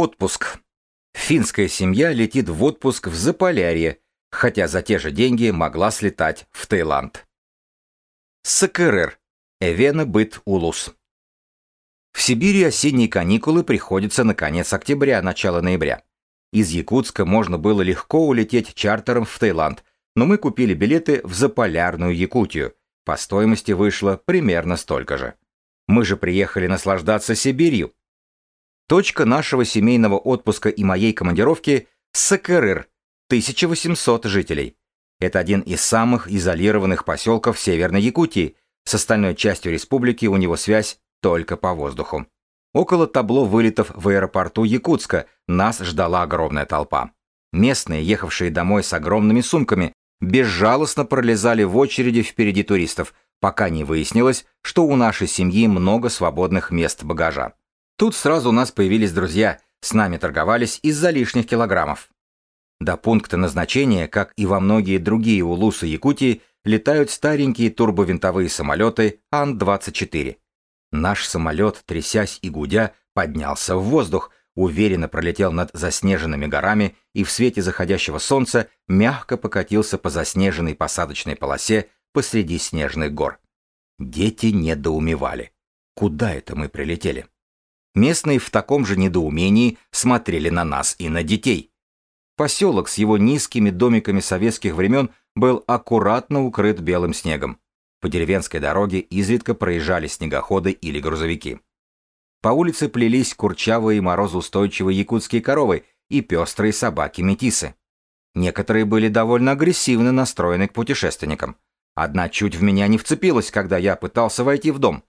Отпуск. Финская семья летит в отпуск в Заполярье, хотя за те же деньги могла слетать в Таиланд. СКРР. Эвена быт улус. В Сибири осенние каникулы приходятся на конец октября, начало ноября. Из Якутска можно было легко улететь чартером в Таиланд, но мы купили билеты в заполярную Якутию. По стоимости вышло примерно столько же. Мы же приехали наслаждаться Сибирью. Точка нашего семейного отпуска и моей командировки – Сакырыр, 1800 жителей. Это один из самых изолированных поселков Северной Якутии. С остальной частью республики у него связь только по воздуху. Около табло вылетов в аэропорту Якутска нас ждала огромная толпа. Местные, ехавшие домой с огромными сумками, безжалостно пролезали в очереди впереди туристов, пока не выяснилось, что у нашей семьи много свободных мест багажа. Тут сразу у нас появились друзья, с нами торговались из-за лишних килограммов. До пункта назначения, как и во многие другие улусы Якутии, летают старенькие турбовинтовые самолеты Ан-24. Наш самолет, трясясь и гудя, поднялся в воздух, уверенно пролетел над заснеженными горами и в свете заходящего солнца мягко покатился по заснеженной посадочной полосе посреди снежных гор. Дети недоумевали. Куда это мы прилетели? Местные в таком же недоумении смотрели на нас и на детей. Поселок с его низкими домиками советских времен был аккуратно укрыт белым снегом. По деревенской дороге изредка проезжали снегоходы или грузовики. По улице плелись курчавые морозоустойчивые якутские коровы и пестрые собаки-метисы. Некоторые были довольно агрессивно настроены к путешественникам. Одна чуть в меня не вцепилась, когда я пытался войти в дом.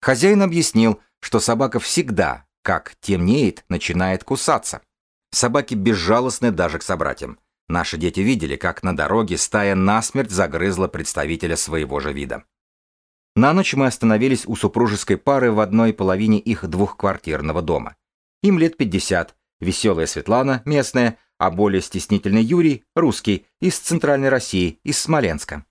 Хозяин объяснил, что собака всегда, как темнеет, начинает кусаться. Собаки безжалостны даже к собратьям. Наши дети видели, как на дороге стая насмерть загрызла представителя своего же вида. На ночь мы остановились у супружеской пары в одной половине их двухквартирного дома. Им лет 50, веселая Светлана, местная, а более стеснительный Юрий, русский, из Центральной России, из Смоленска.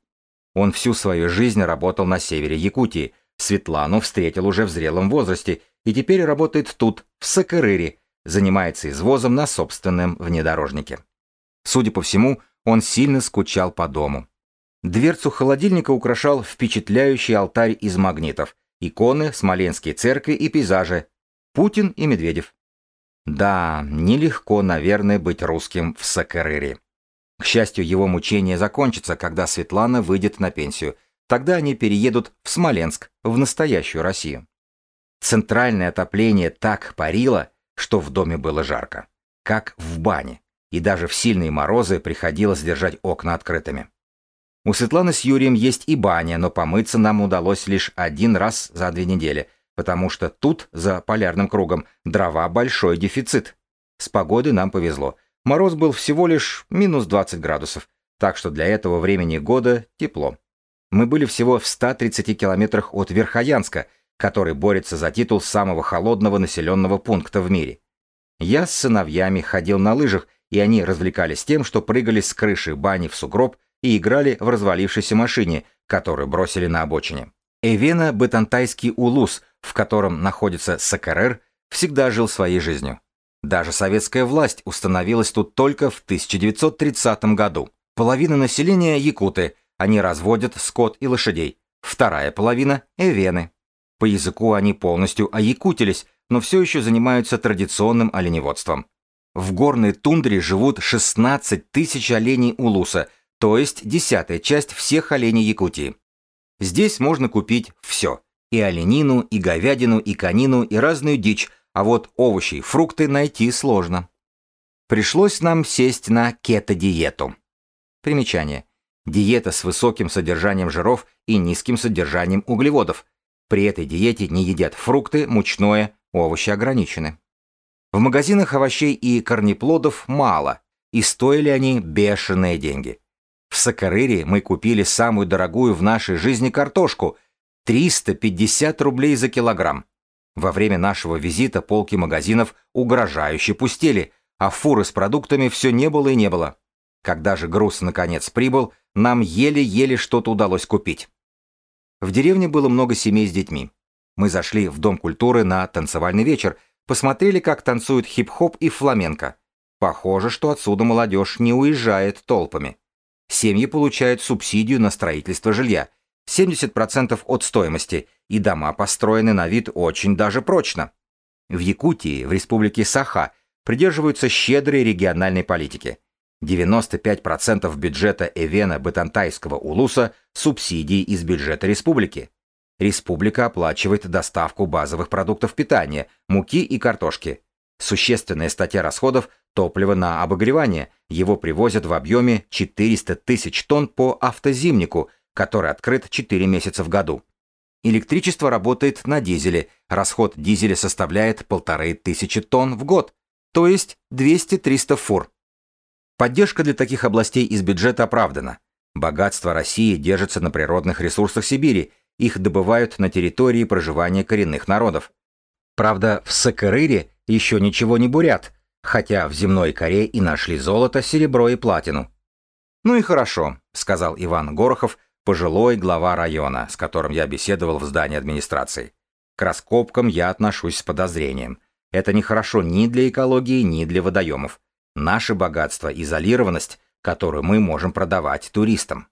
Он всю свою жизнь работал на севере Якутии, Светлану встретил уже в зрелом возрасте и теперь работает тут, в Сакырыре, занимается извозом на собственном внедорожнике. Судя по всему, он сильно скучал по дому. Дверцу холодильника украшал впечатляющий алтарь из магнитов, иконы, смоленские церкви и пейзажи, Путин и Медведев. Да, нелегко, наверное, быть русским в Сакарыре. К счастью, его мучение закончится, когда Светлана выйдет на пенсию. Тогда они переедут в Смоленск, в настоящую Россию. Центральное отопление так парило, что в доме было жарко, как в бане, и даже в сильные морозы приходилось держать окна открытыми. У Светланы с Юрием есть и баня, но помыться нам удалось лишь один раз за две недели, потому что тут, за полярным кругом, дрова большой дефицит. С погодой нам повезло. Мороз был всего лишь минус 20 градусов, так что для этого времени года тепло. Мы были всего в 130 километрах от Верхоянска – который борется за титул самого холодного населенного пункта в мире. Я с сыновьями ходил на лыжах, и они развлекались тем, что прыгали с крыши бани в сугроб и играли в развалившейся машине, которую бросили на обочине. Эвена Батантайский улус, в котором находится Сакарер, всегда жил своей жизнью. Даже советская власть установилась тут только в 1930 году. Половина населения – якуты, они разводят скот и лошадей. Вторая половина – эвены. По языку они полностью оякутились, но все еще занимаются традиционным оленеводством. В горной тундре живут 16 тысяч оленей улуса, то есть десятая часть всех оленей Якутии. Здесь можно купить все. И оленину, и говядину, и конину, и разную дичь, а вот овощи и фрукты найти сложно. Пришлось нам сесть на кето-диету. Примечание. Диета с высоким содержанием жиров и низким содержанием углеводов, при этой диете не едят фрукты, мучное, овощи ограничены. В магазинах овощей и корнеплодов мало, и стоили они бешеные деньги. В Сакарыре мы купили самую дорогую в нашей жизни картошку – 350 рублей за килограмм. Во время нашего визита полки магазинов угрожающе пустели, а фуры с продуктами все не было и не было. Когда же груз наконец прибыл, нам еле-еле что-то удалось купить. В деревне было много семей с детьми. Мы зашли в Дом культуры на танцевальный вечер, посмотрели, как танцуют хип-хоп и фламенко. Похоже, что отсюда молодежь не уезжает толпами. Семьи получают субсидию на строительство жилья, 70% от стоимости, и дома построены на вид очень даже прочно. В Якутии, в республике Саха, придерживаются щедрой региональной политики. 95% бюджета Эвена Батантайского улуса – субсидии из бюджета республики. Республика оплачивает доставку базовых продуктов питания, муки и картошки. Существенная статья расходов – топливо на обогревание. Его привозят в объеме 400 тысяч тонн по автозимнику, который открыт 4 месяца в году. Электричество работает на дизеле. Расход дизеля составляет 1500 тонн в год, то есть 200-300 фур. Поддержка для таких областей из бюджета оправдана. Богатство России держится на природных ресурсах Сибири, их добывают на территории проживания коренных народов. Правда, в Сакырыре еще ничего не бурят, хотя в земной коре и нашли золото, серебро и платину. «Ну и хорошо», — сказал Иван Горохов, пожилой глава района, с которым я беседовал в здании администрации. К раскопкам я отношусь с подозрением. Это нехорошо ни для экологии, ни для водоемов. Наше богатство – изолированность, которую мы можем продавать туристам.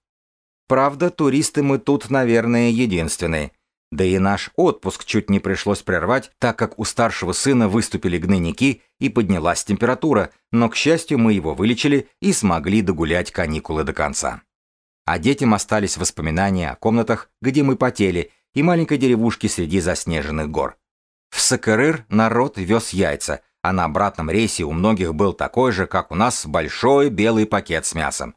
Правда, туристы мы тут, наверное, единственные. Да и наш отпуск чуть не пришлось прервать, так как у старшего сына выступили гнойники и поднялась температура, но, к счастью, мы его вылечили и смогли догулять каникулы до конца. А детям остались воспоминания о комнатах, где мы потели, и маленькой деревушке среди заснеженных гор. В Сакарыр народ вез яйца, а на обратном рейсе у многих был такой же, как у нас, большой белый пакет с мясом.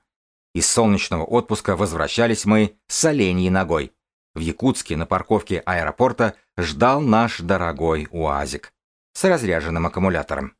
Из солнечного отпуска возвращались мы с оленьей ногой. В Якутске на парковке аэропорта ждал наш дорогой УАЗик с разряженным аккумулятором.